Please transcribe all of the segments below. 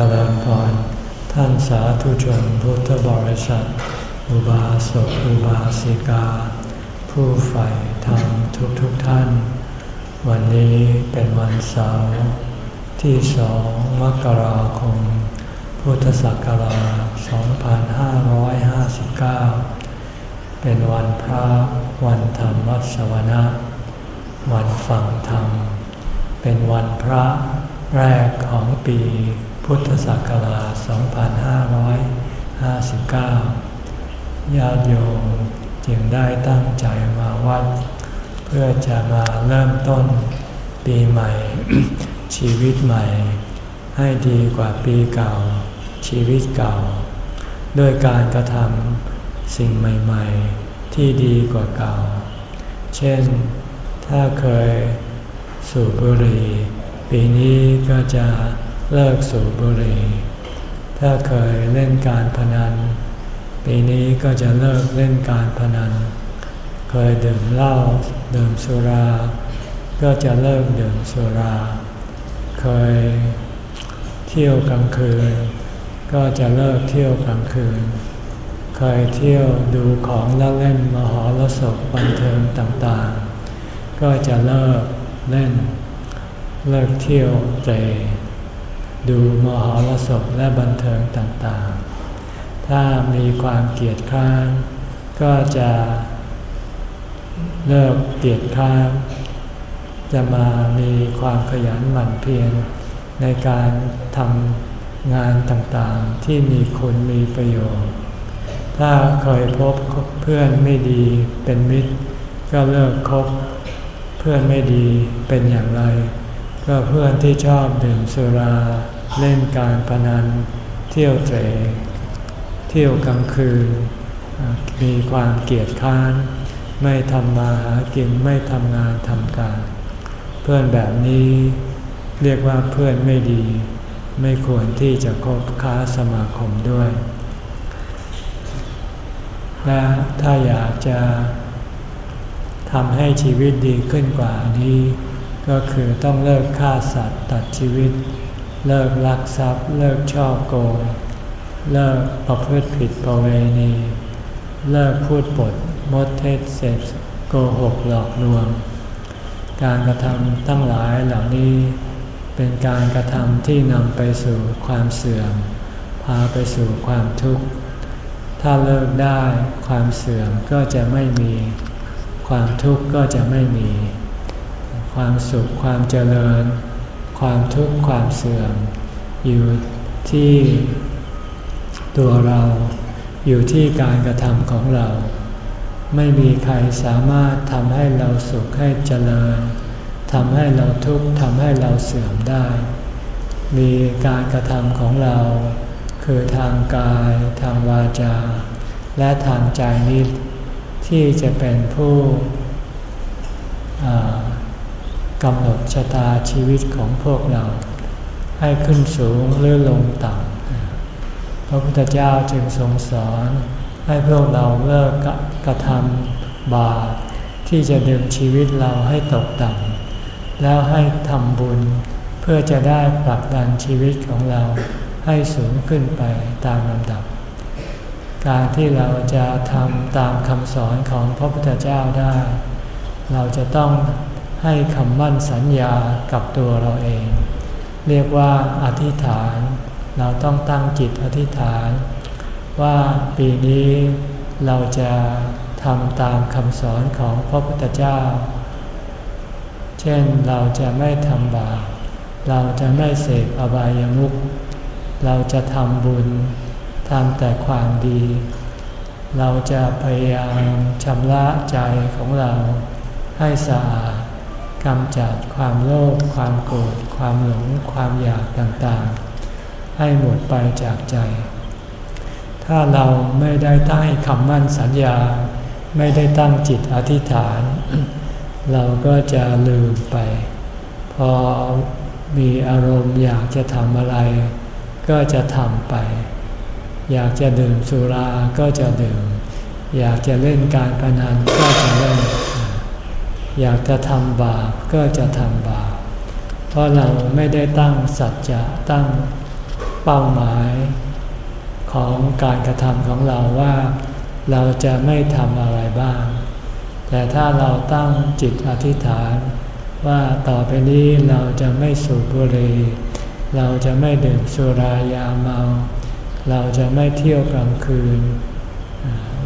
จริญพรท่านสาธุชนพุทธบริษัท อุบาสกอุบาสิกา ผู้ใฝ่ธรรมทุกทุกท่าน วันนี้เป็นวันเสาร์ที่สองมกราคม พุทธศักราช 2559 เป็นวันพระวันธรรมวัสวนะ วันฟังธรรม เป็นวันพระแรกของปี พุทธศักราช 2559 ญาติโยมจึงได้ตั้งใจมาวัด เพื่อจะมาเริ่มต้นปีใหม่ ชีวิตใหม่ ให้ดีกว่าปีเก่า ชีวิตเก่า ด้วยการกระทำสิ่งใหม่ๆ ที่ดีกว่าเก่า เช่น ถ้าเคยสูบบุหรี่ปีนี้ก็จะ เลิกสูบบุหรี่ถ้าเคยเล่นการพนัน ปีนี้ก็จะเลิกเล่นการพนัน เคยดื่มเหล้าดื่มสุรา ก็จะเลิกดื่มสุรา เคยเที่ยวกลางคืน ก็จะเลิกเที่ยวกลางคืน เคยเที่ยวดูของแล้วเล่นมหรสพบันเทิงต่างๆ ก็จะเลิกเล่น เลิกเที่ยวเตะ ดูมหรสพและบันเทิงต่างๆ ถ้ามีความเกียดคร้านก็จะเลิกเกียดคร้านจะมามีความขยันหมั่นเพียรในการทำงานต่างๆ ที่มีคุณมีประโยชน์ ถ้าเคยพบเพื่อนไม่ดีเป็นมิตร ก็เลิกคบเพื่อนไม่ดีเป็นอย่างไร ก็เพื่อนที่ชอบดื่มสุรา เล่นการพนัน เที่ยวเตะเที่ยวกลางคืน มีความเกียดค้าน ไม่ทำมาหากินไม่ทำงานทำการ เพื่อนแบบนี้เรียกว่าเพื่อนไม่ดี ไม่ควรที่จะคบค้าสมาคมด้วย และถ้าอยากจะทำให้ชีวิตดีขึ้นกว่านี้ ก็คือต้องเลิกฆ่าสัตว์ตัดชีวิต เลิกลักทรัพย์ เลิกช่อโกง เลิกประพฤติผิดประเวณี เลิกพูดปดมดเท็จเสพโกหกหลอกลวง การกระทำตั้งหลายเหล่านี้ เป็นการกระทำที่นำไปสู่ความเสื่อม พาไปสู่ความทุกข์ ถ้าเลิกได้ความเสื่อมก็จะไม่มี ความทุกข์ก็จะไม่มี ความสุขความเจริญ ความทุกข์ความเสื่อม อยู่ที่ตัวเราอยู่ที่การกระทำของเรา ไม่มีใครสามารถทำให้เราสุขให้เจริญทำให้เราทุกข์ทำให้เราเสื่อมได้ มีการกระทำของเรา คือทางกายทางวาจา และทางใจนี้ที่จะเป็นผู้ กำหนดชะตาชีวิตของพวกเรา ให้ขึ้นสูงหรือลงต่ำพระพุทธเจ้าจึงทรงสอน ให้พวกเราเลิกกระทำบาปที่จะดึงชีวิตเราให้ตกต่ำแล้วให้ทำบุญเพื่อจะได้ผลักดันชีวิตของเราให้สูงขึ้นไปตามลำดับ การที่เราจะทำตามคำสอนของพระพุทธเจ้าได้ เราจะต้อง ให้คำมั่นสัญญากับตัวเราเอง เรียกว่าอธิษฐาน เราต้องตั้งจิตอธิษฐาน ว่าปีนี้เราจะทำตามคำสอนของพระพุทธเจ้า เช่นเราจะไม่ทำบาป เราจะไม่เสพอบายามุข เราจะทำบุญทำแต่ความดี เราจะพยายามชำระใจของเราให้สะอาด กำจัดความโลภความโกรธความหลง ความอยากต่างๆ ให้หมดไปจากใจ ถ้าเราไม่ได้ตั้งคำมั่นสัญญา ไม่ได้ตั้งจิตอธิษฐาน เราก็จะลืมไป พอมีอารมณ์อยากจะทำอะไร ก็จะทำไป อยากจะดื่มสุราก็จะดื่ม อยากจะเล่นการพนันก็จะเล่น อยากจะทำบาปก็จะทำบาป เพราะเราไม่ได้ตั้งสัจจะตั้งเป้าหมาย ของการกระทำของเราว่าเราจะไม่ทำอะไรบ้าง แต่ถ้าเราตั้งจิตอธิษฐาน ว่าต่อไปนี้เราจะไม่สูบบุหรี่เราจะไม่ดื่มสุรายาเมา เราจะไม่เที่ยวกลางคืน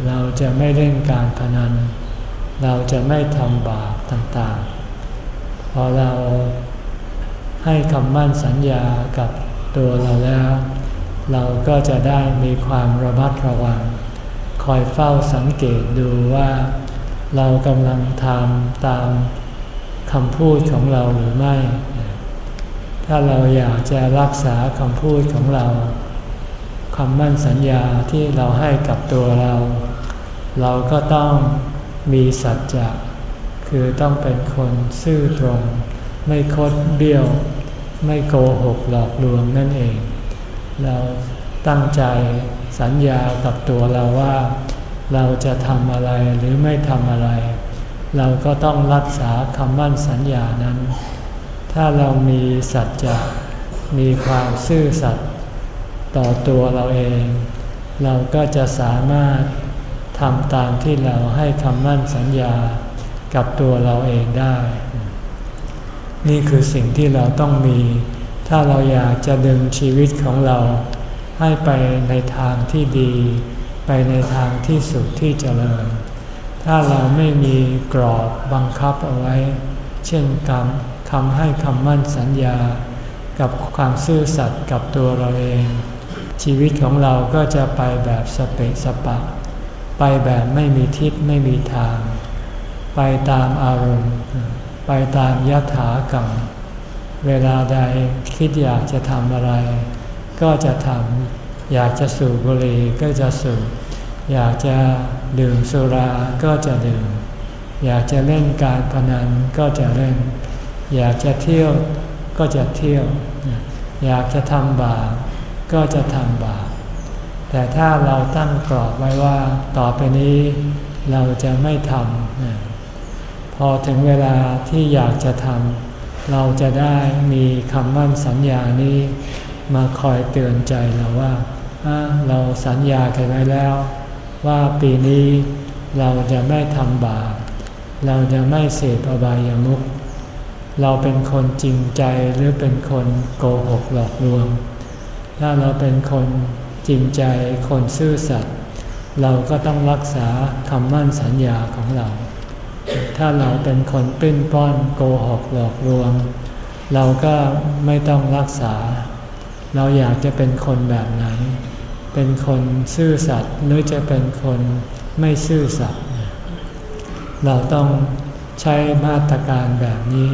เราจะไม่เล่นการพนัน เราจะไม่ทำบาปต่างๆ พอเราให้คำมั่นสัญญากับตัวเราแล้ว เราก็จะได้มีความระมัดระวัง คอยเฝ้าสังเกตดูว่า เรากำลังทำตามคำพูดของเราหรือไม่ ถ้าเราอยากจะรักษาคำพูดของเราคำมั่นสัญญาที่เราให้กับตัวเรา เราก็ต้อง มีสัจจะคือต้องเป็นคนซื่อตรง ไม่คดเบี้ยว ไม่โกหกหลอกลวงนั่นเอง เราตั้งใจสัญญากับตัวเราว่า เราจะทำอะไรหรือไม่ทำอะไร เราก็ต้องรักษาคำมั่นสัญญานั้น ถ้าเรามีสัจจะมีความซื่อสัตย์ต่อตัวเราเอง เราก็จะสามารถ ทำตามที่เราให้คำมั่นสัญญากับตัวเราเองได้ นี่คือสิ่งที่เราต้องมี ถ้าเราอยากจะดึงชีวิตของเรา ให้ไปในทางที่ดี ไปในทางที่สุดที่เจริญ ถ้าเราไม่มีกรอบบังคับเอาไว้ เช่นคำคำให้คำมั่นสัญญา กับความซื่อสัตย์กับตัวเราเอง ชีวิตของเราก็จะไปแบบสเปะสปะ ไปแบบไม่มีทิศไม่มีทาง ไปตามอารมณ์ ไปตามยถากรรม เวลาใดคิดอยากจะทำอะไร ก็จะทำอยากจะสูบบุหรี่ก็จะสูบอยากจะดื่มสุราก็จะดื่ม อยากจะเล่นการพนันก็จะเล่น อยากจะเที่ยวก็จะเที่ยว อยากจะทำบาปก็จะทำบาป แต่ถ้าเราตั้งกรอบไว้ว่าต่อไปนี้เราจะไม่ทำพอถึงเวลาที่อยากจะทำเราจะได้มีคำมั่นสัญญานี้ มาคอยเตือนใจเราว่าเราสัญญากันไว้แล้ว ว่าปีนี้เราจะไม่ทำบาปเราจะไม่เสพอบายามุขเราเป็นคนจริงใจหรือเป็นคนโกหกหลอกลวง ถ้าเราเป็นคน จริงใจคนซื่อสัตย์เราก็ต้องรักษาคำมั่นสัญญาของเรา ถ้าเราเป็นคนปิ้นป้อนโกหกหลอกลวง เราก็ไม่ต้องรักษา เราอยากจะเป็นคนแบบไหน เป็นคนซื่อสัตย์หรือจะเป็นคนไม่ซื่อสัตย์เราต้องใช้มาตรการแบบนี้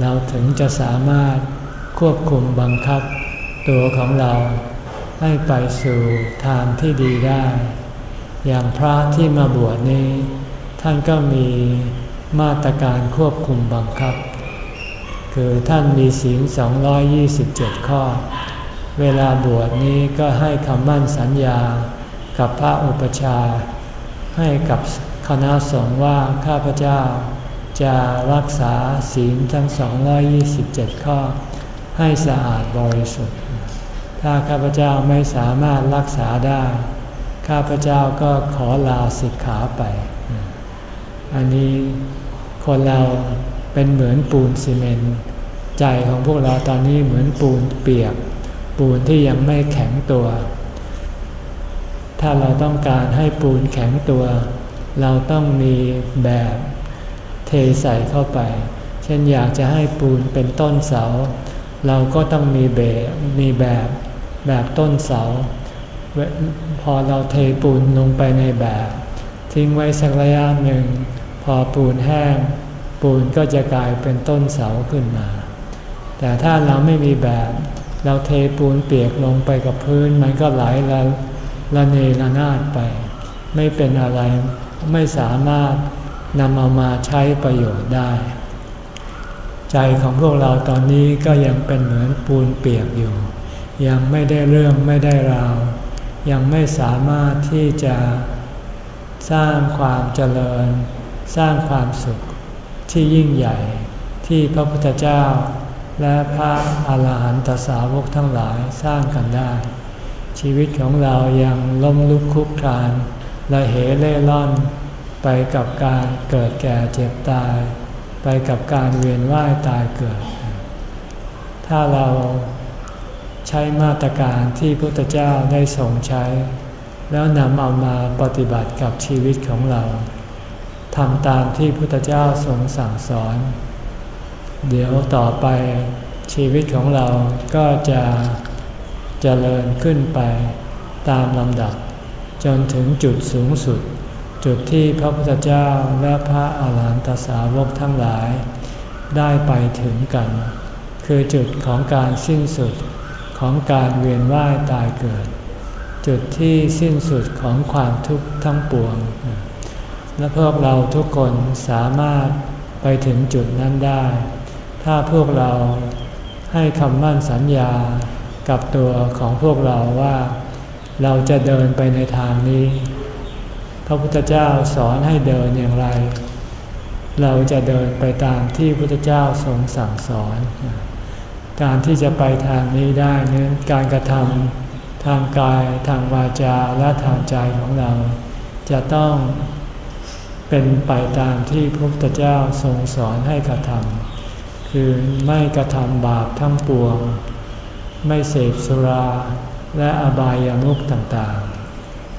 เราถึงจะสามารถควบคุมบังคับตัวของเรา ให้ไปสู่ทางที่ดีได้ อย่างพระที่มาบวชนี้ ท่านก็มีมาตรการควบคุมบังคับ คือท่านมีศีล 227 ข้อ เวลาบวชนี้ก็ให้คำมั่นสัญญากับพระอุปชา ให้กับคณะสงฆ์ว่าข้าพเจ้าจะรักษาศีลทั้ง 227 ข้อ ให้สะอาดบริสุทธิ์ ถ้าข้าพเจ้าไม่สามารถรักษาได้ ข้าพเจ้าก็ขอลาสิกขาไป อันนี้คนเราเป็นเหมือนปูนซีเมนต์ใจของพวกเราตอนนี้เหมือนปูนเปียก ปูนที่ยังไม่แข็งตัว ถ้าเราต้องการให้ปูนแข็งตัว เราต้องมีแบบเทใส่เข้าไป เช่นอยากจะให้ปูนเป็นต้นเสา เราก็ต้องมีแบบมีแบบ แบบต้นเสา พอเราเทปูนลงไปในแบบ ทิ้งไว้สักระยะหนึ่ง พอปูนแห้ง ปูนก็จะกลายเป็นต้นเสาขึ้นมา แต่ถ้าเราไม่มีแบบ เราเทปูนเปียกลงไปกับพื้น มันก็ไหลละละเนระนาดไป ไม่เป็นอะไรไม่สามารถนำเอามาใช้ประโยชน์ได้ ใจของพวกเราตอนนี้ก็ยังเป็นเหมือนปูนเปียกอยู่ ยังไม่ได้เรื่องไม่ได้ราว ยังไม่สามารถที่จะสร้างความเจริญ สร้างความสุขที่ยิ่งใหญ่ ที่พระพุทธเจ้า และพระอาหารหันตสาวกทั้งหลายสร้างกันได้ ชีวิตของเรายังล้มลุกคลุกคลานละเหเล่ร่อน ไปกับการเกิดแก่เจ็บตาย ไปกับการเวียนว่ายตายเกิด ถ้าเรา ใช้มาตรการที่พระพุทธเจ้าได้ทรงใช้ แล้วนำเอามาปฏิบัติกับชีวิตของเราทำตามที่พระพุทธเจ้าทรงสั่งสอน เดี๋ยวต่อไปชีวิตของเราก็จะเจริญขึ้นไปตามลำดับ จนถึงจุดสูงสุด จุดที่พระพุทธเจ้าและพระอาหารหันตสาวกทั้งหลาย ได้ไปถึงกัน คือจุดของการสิ้นสุด ของการเวียนว่ายตายเกิด จุดที่สิ้นสุดของความทุกข์ทั้งปวง และพวกเราทุกคนสามารถไปถึงจุดนั้นได้ ถ้าพวกเราให้คำมั่นสัญญากับตัวของพวกเราว่าเราจะเดินไปในทางนี้ พระพุทธเจ้าสอนให้เดินอย่างไร เราจะเดินไปตามที่พระพุทธเจ้าทรงสั่งสอน การที่จะไปทางนี้ได้นั้นการกระทำทางกายทางวาจาและทางใจของเรา จะต้องเป็นไปตามที่พระพุทธเจ้าทรงสอนให้กระทำคือไม่กระทำบาปทั้งปวง ไม่เสพสุราและอบายามุขต่าง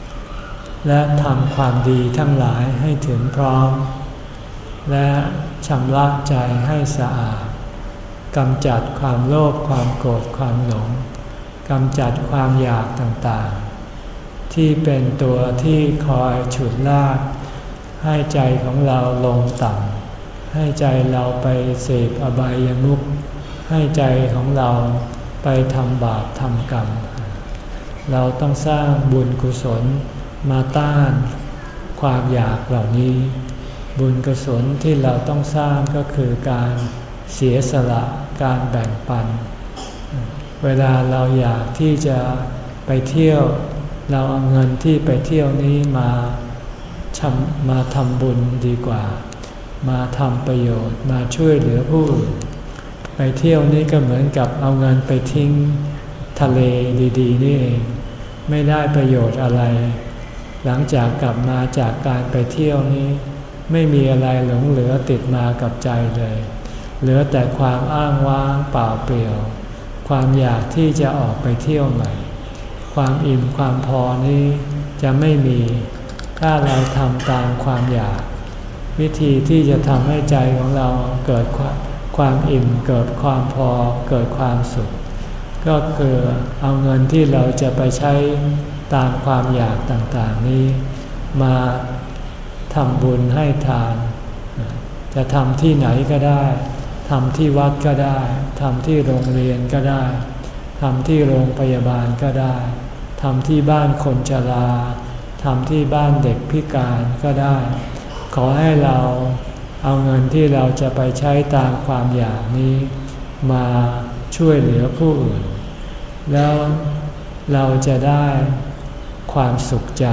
ๆ และทำความดีทั้งหลายให้ถึงพร้อม และชำระใจให้สะอาด กำจัดความโลภความโกรธความหลงกำจัดความอยากต่างๆ ที่เป็นตัวที่คอยฉุดลาก ให้ใจของเราลงต่ำให้ใจเราไปเสพอบายามุขให้ใจของเราไปทำบาปทำกรรม เราต้องสร้างบุญกุศลมาต้านความอยากเหล่านี้ บุญกุศลที่เราต้องสร้างก็คือการเสียสละ การแบ่งปัน เวลาเราอยากที่จะไปเที่ยวเราเอาเงินที่ไปเที่ยวนี้มามาทำบุญดีกว่า มาทำประโยชน์มาช่วยเหลือผู้อื่นไปเที่ยวนี้ก็เหมือนกับเอาเงินไปทิ้งทะเลดีๆนี่เอง ไม่ได้ประโยชน์อะไร หลังจากกลับมาจากการไปเที่ยวนี้ ไม่มีอะไรหลงเหลือติดมากับใจเลย เหลือแต่ความอ้างว้างเปล่าเปลี่ยว ความอยากที่จะออกไปเที่ยวใหม่ ความอิ่มความพอนี้จะไม่มี ถ้าเราทำตามความอยาก วิธีที่จะทำให้ใจของเราเกิดความอิ่มเกิดความพอเกิดความสุข ก็คือเอาเงินที่เราจะไปใช้ตามความอยากต่างๆนี้ มาทำบุญให้ทาน จะทำที่ไหนก็ได้ ทำที่วัดก็ได้ ทำที่โรงเรียนก็ได้ ทำที่โรงพยาบาลก็ได้ ทำที่บ้านคนชราทำที่บ้านเด็กพิการก็ได้ ขอให้เราเอาเงินที่เราจะไปใช้ตามความอยากนี้ มาช่วยเหลือผู้อื่น แล้วเราจะได้ความสุขใจ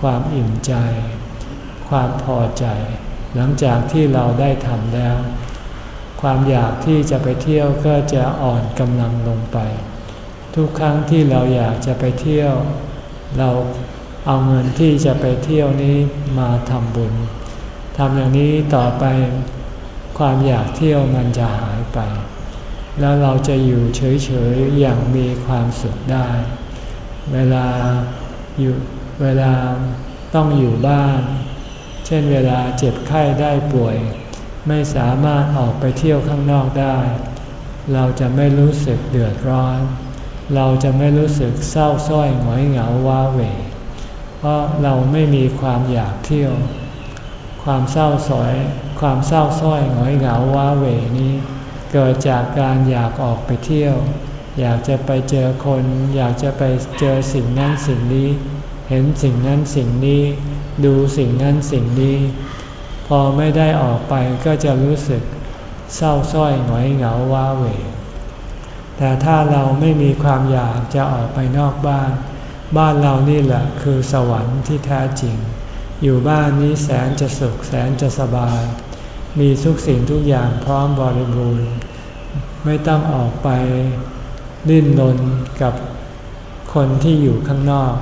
ความอิ่มใจ ความพอใจ หลังจากที่เราได้ทำแล้ว ความอยากที่จะไปเที่ยวก็จะอ่อนกำลังลงไป ทุกครั้งที่เราอยากจะไปเที่ยว เราเอาเงินที่จะไปเที่ยวนี้มาทำบุญทำอย่างนี้ต่อไปความอยากเที่ยวมันจะหายไป แล้วเราจะอยู่เฉยๆอย่างมีความสุขได้ เวลาอยู่เวลาต้องอยู่บ้าน เช่นเวลาเจ็บไข้ได้ป่วย ไม่สามารถออกไปเที่ยวข้างนอกได้ เราจะไม่รู้สึกเดือดร้อน เราจะไม่รู้สึกเศร้าส้อยหงอยเหงาว้าเหวเพราะเราไม่มีความอยากเที่ยว ความเศร้าส้อย ความเศร้าส้อยหงอยเหงาว้าเหวนี้ เกิดจากการอยากออกไปเที่ยว อยากจะไปเจอคน อยากจะไปเจอสิ่งนั้นสิ่งนี้ เห็นสิ่งนั้นสิ่งนี้ ดูสิ่งนั้นสิ่งนี้ พอไม่ได้ออกไปก็จะรู้สึกเศร้าส้อยหงอยเหงาว้าเหวแต่ถ้าเราไม่มีความอยากจะออกไปนอกบ้าน บ้านเรานี่แหละคือสวรรค์ที่แท้จริง อยู่บ้านนี้แสนจะสุขแสนจะสบาย มีทุกสิ่งทุกอย่างพร้อมบริบูรณ์ ไม่ต้องออกไปลิ้นลนกับคนที่อยู่ข้างนอก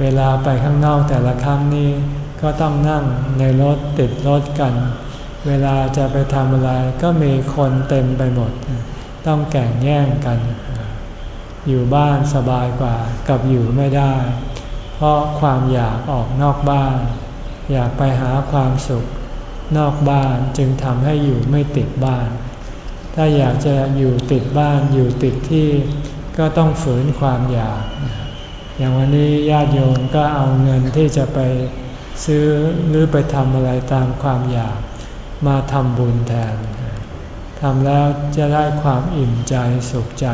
เวลาไปข้างนอกแต่ละครั้งนี้ ก็ต้องนั่งในรถติดรถกัน เวลาจะไปทำอะไรก็มีคนเต็มไปหมด ต้องแข่งแย่งกัน อยู่บ้านสบายกว่ากับอยู่ไม่ได้ เพราะความอยากออกนอกบ้าน อยากไปหาความสุข นอกบ้านจึงทำให้อยู่ไม่ติดบ้าน ถ้าอยากจะอยู่ติดบ้านอยู่ติดที่ก็ต้องฝืนความอยาก อย่างวันนี้ญาติโยมก็เอาเงินที่จะไป ซื้อหรือไปทำอะไรตามความอยาก มาทำบุญแทนทำแล้วจะได้ความอิ่มใจสุขใจ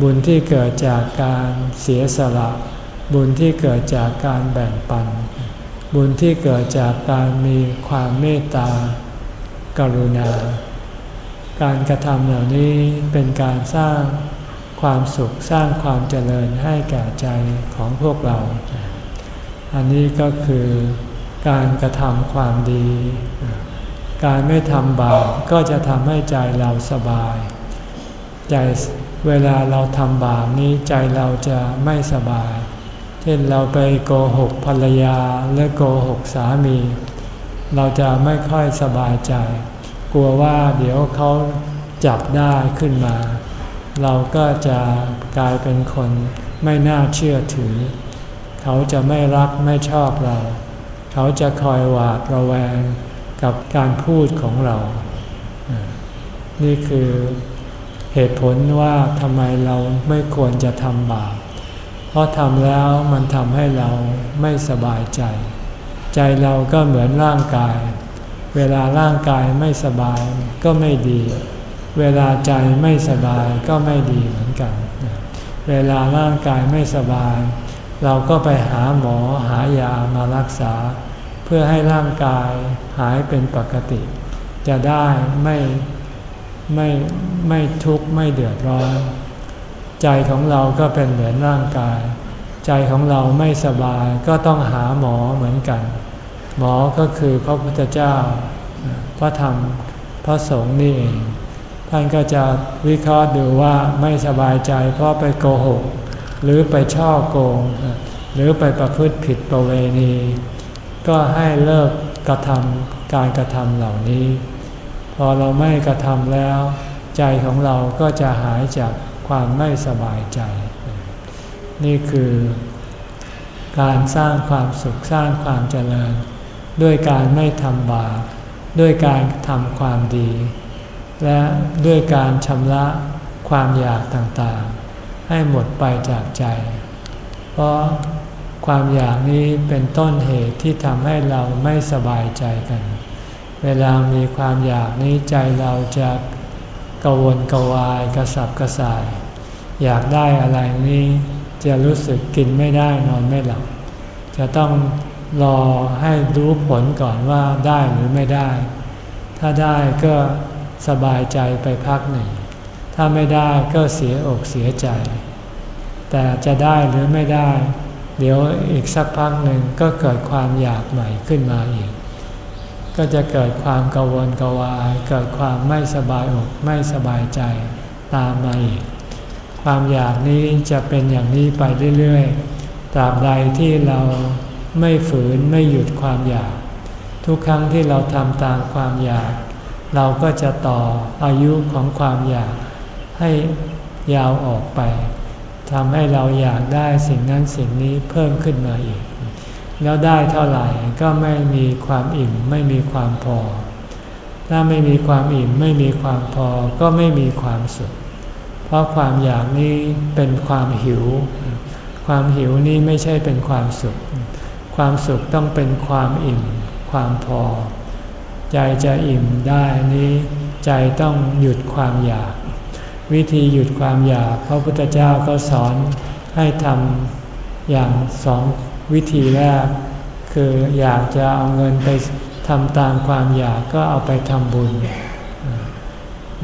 บุญที่เกิดจากการเสียสละ บุญที่เกิดจากการแบ่งปัน บุญที่เกิดจากการมีความเมตตา กรุณา การกระทำเหล่านี้เป็นการสร้างความสุขสร้างความเจริญให้แก่ใจของพวกเรา อันนี้ก็คือการกระทำความดี การไม่ทำบาปก็จะทำให้ใจเราสบาย ใจเวลาเราทำบาปนี้ใจเราจะไม่สบาย เช่นเราไปโกหกภรรยาหรือโกหกสามี เราจะไม่ค่อยสบายใจ กลัวว่าเดี๋ยวเขาจับได้ขึ้นมา เราก็จะกลายเป็นคนไม่น่าเชื่อถือ เขาจะไม่รักไม่ชอบเรา เขาจะคอยหวาดระแวงกับการพูดของเรา นี่คือเหตุผลว่าทำไมเราไม่ควรจะทำบาป เพราะทำแล้วมันทำให้เราไม่สบายใจ ใจเราก็เหมือนร่างกาย เวลาร่างกายไม่สบายก็ไม่ดี เวลาใจไม่สบายก็ไม่ดีเหมือนกัน เวลาร่างกายไม่สบาย เราก็ไปหาหมอหายามารักษา เพื่อให้ร่างกายหายเป็นปกติ จะได้ไม่ไม่ไม่ทุกข์ไม่เดือดร้อน ใจของเราก็เป็นเหมือนร่างกาย ใจของเราไม่สบายก็ต้องหาหมอเหมือนกัน หมอก็คือพระพุทธเจ้า พระธรรมพระสงฆ์นี่เอง ท่านก็จะวิเคราะห์ดูว่าไม่สบายใจเพราะไปโกหก หรือไปช่อโกง หรือไปประพฤติผิดประเวณี ก็ให้เลิกกระทำการกระทำเหล่านี้ พอเราไม่กระทำแล้ว ใจของเราก็จะหายจากความไม่สบายใจ นี่คือการสร้างความสุขสร้างความเจริญ ด้วยการไม่ทำบาปด้วยการทำความดี และด้วยการชำระความอยากต่างๆ ให้หมดไปจากใจ เพราะความอยากนี้เป็นต้นเหตุที่ทำให้เราไม่สบายใจกัน เวลามีความอยากนี้ใจเราจะกวนกวายกระสับกระส่าย อยากได้อะไรนี้จะรู้สึกกินไม่ได้นอนไม่หลับ จะต้องรอให้รู้ผลก่อนว่าได้หรือไม่ได้ ถ้าได้ก็สบายใจไปพักหนึ่ง ถ้าไม่ได้ก็เสียอกเสียใจ แต่จะได้หรือไม่ได้ เดี๋ยวอีกสักพักหนึ่งก็เกิดความอยากใหม่ขึ้นมาอีก ก็จะเกิดความกังวลกวาย เกิดความไม่สบายอกไม่สบายใจตามมาอีก ความอยากนี้จะเป็นอย่างนี้ไปเรื่อยๆ ตราบใดที่เราไม่ฝืนไม่หยุดความอยาก ทุกครั้งที่เราทำตามความอยาก เราก็จะต่ออายุของความอยาก ให้ยาวออกไปทำให้เราอยากได้สิ่งนั้นสิ่งนี้เพิ่มขึ้นมาอีก แล้วได้เท่าไหร่ก็ไม่มีความอิ่มไม่มีความพอ ถ้าไม่มีความอิ่มไม่มีความพอก็ไม่มีความสุข เพราะความอยากนี้เป็นความหิว ความหิวนี้ไม่ใช่เป็นความสุข ความสุขต้องเป็นความอิ่ม ความพอ ใจจะอิ่มได้นี้ ใจต้องหยุดความอยาก วิธีหยุดความอยากพระพุทธเจ้าก็สอนให้ทำอย่างสองวิธีแรก คืออยากจะเอาเงินไปทำตามความอยากก็เอาไปทำบุญ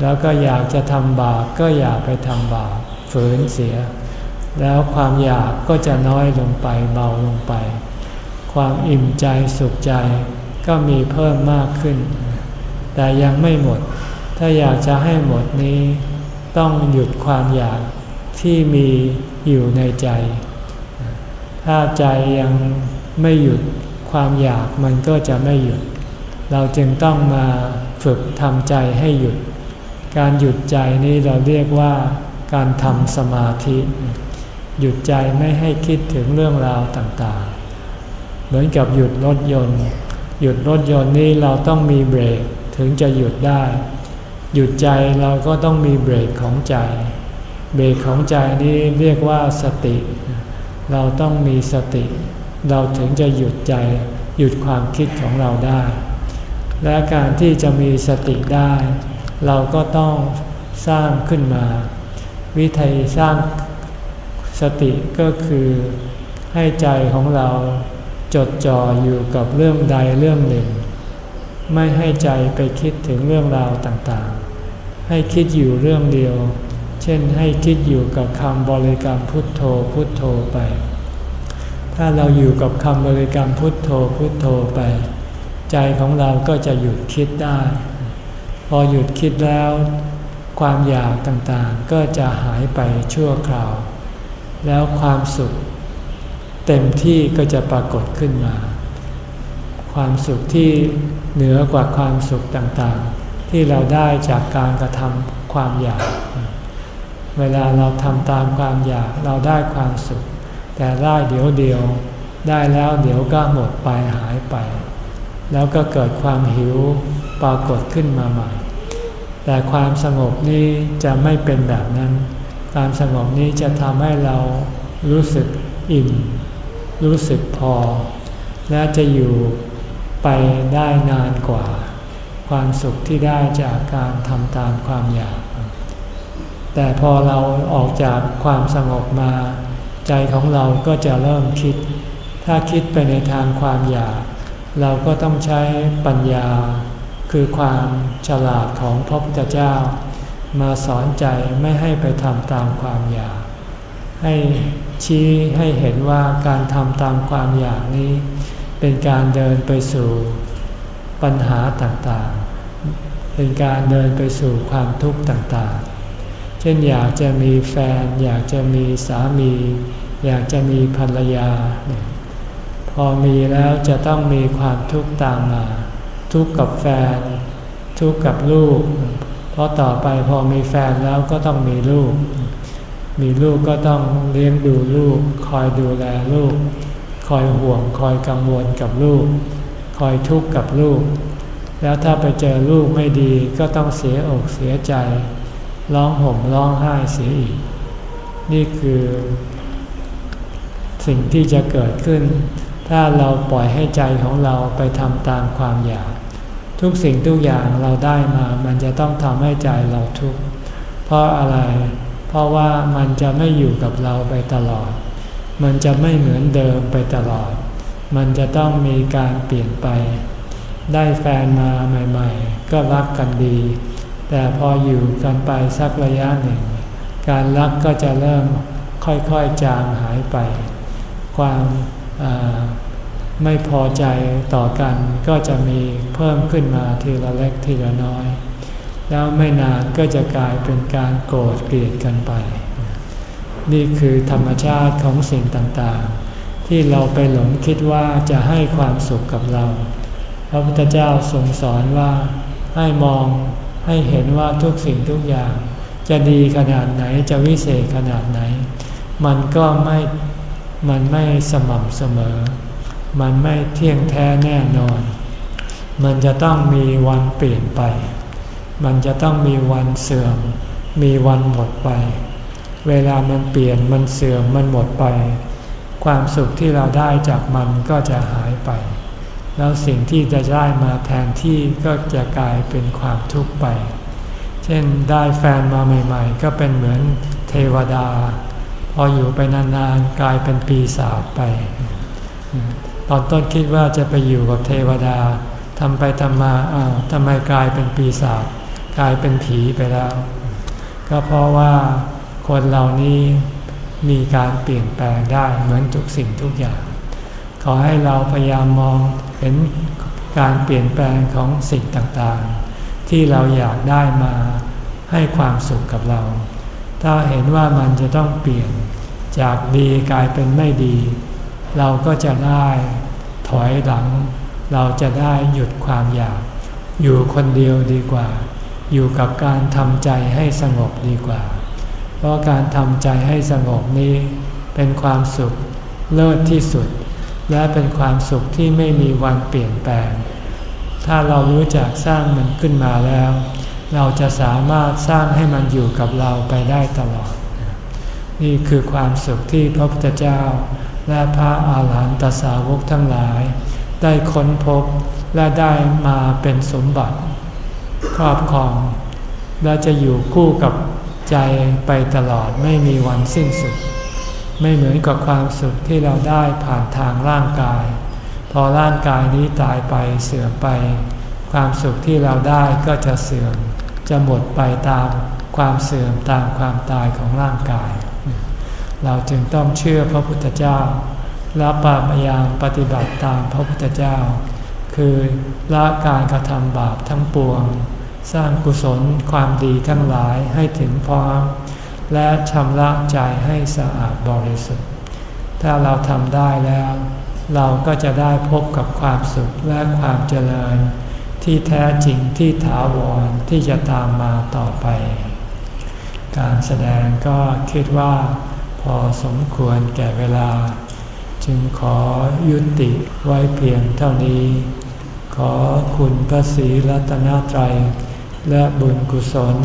แล้วก็อยากจะทำบาปก็อย่าไปทำบาปฝืนเสีย แล้วความอยากก็จะน้อยลงไปเบาลงไป ความอิ่มใจสุขใจก็มีเพิ่มมากขึ้น แต่ยังไม่หมด ถ้าอยากจะให้หมดนี้ ต้องหยุดความอยากที่มีอยู่ในใจ ถ้าใจยังไม่หยุดความอยากมันก็จะไม่หยุด เราจึงต้องมาฝึกทำใจให้หยุด การหยุดใจนี้เราเรียกว่าการทำสมาธิ หยุดใจไม่ให้คิดถึงเรื่องราวต่างๆ เหมือนกับหยุดรถยนต์ หยุดรถยนต์นี้เราต้องมีเบรกถึงจะหยุดได้ หยุดใจเราก็ต้องมีเบรกของใจ เบรกของใจนี้เรียกว่าสติ เราต้องมีสติ เราถึงจะหยุดใจหยุดความคิดของเราได้ และการที่จะมีสติได้ เราก็ต้องสร้างขึ้นมา วิธีสร้างสติก็คือให้ใจของเราจดจ่ออยู่กับเรื่องใดเรื่องหนึ่ง ไม่ให้ใจไปคิดถึงเรื่องราวต่าง ให้คิดอยู่เรื่องเดียว เช่นให้คิดอยู่กับคำบริกรรมพุทโธพุทโธไป ถ้าเราอยู่กับคำบริกรรมพุทโธพุทโธไป ใจของเราก็จะหยุดคิดได้ พอหยุดคิดแล้ว ความอยากต่างๆก็จะหายไปชั่วคราว แล้วความสุข เต็มที่ก็จะปรากฏขึ้นมา ความสุขที่เหนือกว่าความสุขต่างๆ ที่เราได้จากการกระทำความอยาก เวลาเราทำตามความอยากเราได้ความสุข แต่ได้เดี๋ยวเดียว ได้แล้วเดี๋ยวก็หมดไปหายไป แล้วก็เกิดความหิวปรากฏขึ้นมาใหม่ แต่ความสงบนี้จะไม่เป็นแบบนั้น ความสงบนี้จะทำให้เรารู้สึกอิ่ม รู้สึกพอ และจะอยู่ไปได้นานกว่า ความสุขที่ได้จากการทำตามความอยาก แต่พอเราออกจากความสงบมา ใจของเราก็จะเริ่มคิด ถ้าคิดไปในทางความอยาก เราก็ต้องใช้ปัญญา คือความฉลาดของพระพุทธเจ้า มาสอนใจไม่ให้ไปทำตามความอยาก ให้ชี้ให้เห็นว่าการทำตามความอยากนี้ เป็นการเดินไปสู่ปัญหาต่าง เป็นการเดินไปสู่ความทุกข์ต่างๆ เช่นอยากจะมีแฟน อยากจะมีสามี อยากจะมีภรรยา พอมีแล้วจะต้องมีความทุกข์ตามมา ทุกข์กับแฟน ทุกข์กับลูก เพราะต่อไปพอมีแฟนแล้วก็ต้องมีลูก มีลูกก็ต้องเลี้ยงดูลูก คอยดูแลลูก คอยห่วง คอยกังวลกับลูก คอยทุกข์กับลูก แล้วถ้าไปเจอลูกไม่ดีก็ต้องเสียอกเสียใจ ร้องห่มร้องไห้เสียอีก นี่คือ สิ่งที่จะเกิดขึ้น ถ้าเราปล่อยให้ใจของเราไปทำตามความอยาก ทุกสิ่งทุกอย่างเราได้มา มันจะต้องทำให้ใจเราทุกข์เพราะอะไร เพราะว่ามันจะไม่อยู่กับเราไปตลอด มันจะไม่เหมือนเดิมไปตลอด มันจะต้องมีการเปลี่ยนไป ได้แฟนมาใหม่ๆ ก็รักกันดี แต่พออยู่กันไปสักระยะหนึ่ง การรักก็จะเริ่มค่อยๆจางหายไป ความไม่พอใจต่อกันก็จะมีเพิ่มขึ้นมาทีละเล็กทีละน้อย แล้วไม่นานก็จะกลายเป็นการโกรธเกลียดกันไป นี่คือธรรมชาติของสิ่งต่างๆ ที่เราไปหลงคิดว่าจะให้ความสุขกับเรา ระพุทธเจ้าทรงสอนว่าให้มองให้เห็นว่าทุกสิ่งทุกอย่าง จะดีขนาดไหนจะวิเศษขนาดไหน มันก็ไม่มันไม่สม่ำเสมอ มันไม่เที่ยงแท้แน่นอน มันจะต้องมีวันเปลี่ยนไป มันจะต้องมีวันเสื่อม มีวันหมดไป เวลามันเปลี่ยนมันเสื่อมมันหมดไป ความสุขที่เราได้จากมันก็จะหายไป แล้วสิ่งที่จะได้มาแทนที่ก็จะกลายเป็นความทุกข์ไป เช่นได้แฟนมาใหม่ ๆ ก็เป็นเหมือนเทวดา พออยู่ไปนานๆกลายเป็นปีศาจไป ตอนต้นคิดว่าจะไปอยู่กับเทวดาทำไปทำมาอ้าวทำไมกลายเป็นปีศาจกลายเป็นผีไปแล้ว ก็เพราะว่าคนเหล่านี้มีการเปลี่ยนแปลงได้เหมือนทุกสิ่งทุกอย่าง ขอให้เราพยายามมอง เห็นการเปลี่ยนแปลงของสิ่งต่างๆ ที่เราอยากได้มาให้ความสุขกับเรา ถ้าเห็นว่ามันจะต้องเปลี่ยนจากดีกลายเป็นไม่ดี เราก็จะได้ถอยหลัง เราจะได้หยุดความอยาก อยู่คนเดียวดีกว่า อยู่กับการทำใจให้สงบดีกว่า เพราะการทำใจให้สงบนี้เป็นความสุขเลิศที่สุด และเป็นความสุขที่ไม่มีวันเปลี่ยนแปลง ถ้าเรารู้จักสร้างมันขึ้นมาแล้ว เราจะสามารถสร้างให้มันอยู่กับเราไปได้ตลอด นี่คือความสุขที่พระพุทธเจ้า และพระอาหารหันตสาวกทั้งหลาย ได้ค้นพบและได้มาเป็นสมบัติ ครอบครอง และจะอยู่คู่กับใจไปตลอดไม่มีวันสิ้นสุด ไม่เหมือนกับความสุขที่เราได้ผ่านทางร่างกาย พอร่างกายนี้ตายไปเสื่อมไป ความสุขที่เราได้ก็จะเสื่อม จะหมดไปตามความเสื่อมตามความตายของร่างกาย เราจึงต้องเชื่อพระพุทธเจ้าและปาพยายามปฏิบัติตามพระพุทธเจ้า คือละการกระทำบาปทั้งปวง สร้างกุศลความดีทั้งหลายให้ถึงพร้อม และชำระใจให้สะอาดบริสุทธิ์ ถ้าเราทำได้แล้ว เราก็จะได้พบกับความสุขและความเจริญ ที่แท้จริงที่ถาวรที่จะตามมาต่อไป การแสดงก็คิดว่า พอสมควรแก่เวลา จึงขอยุติไว้เพียงเท่านี้ ขอคุณพระศรีรัตนตรัยและบุญกุศล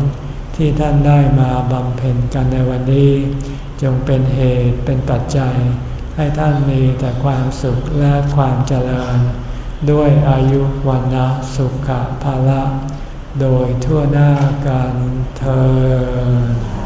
ที่ท่านได้มาบำเพ็ญกันในวันนี้ จงเป็นเหตุเป็นปัจจัย ให้ท่านมีแต่ความสุขและความเจริญ ด้วยอายุวันนะสุขภาละ โดยทั่วหน้ากันเธอ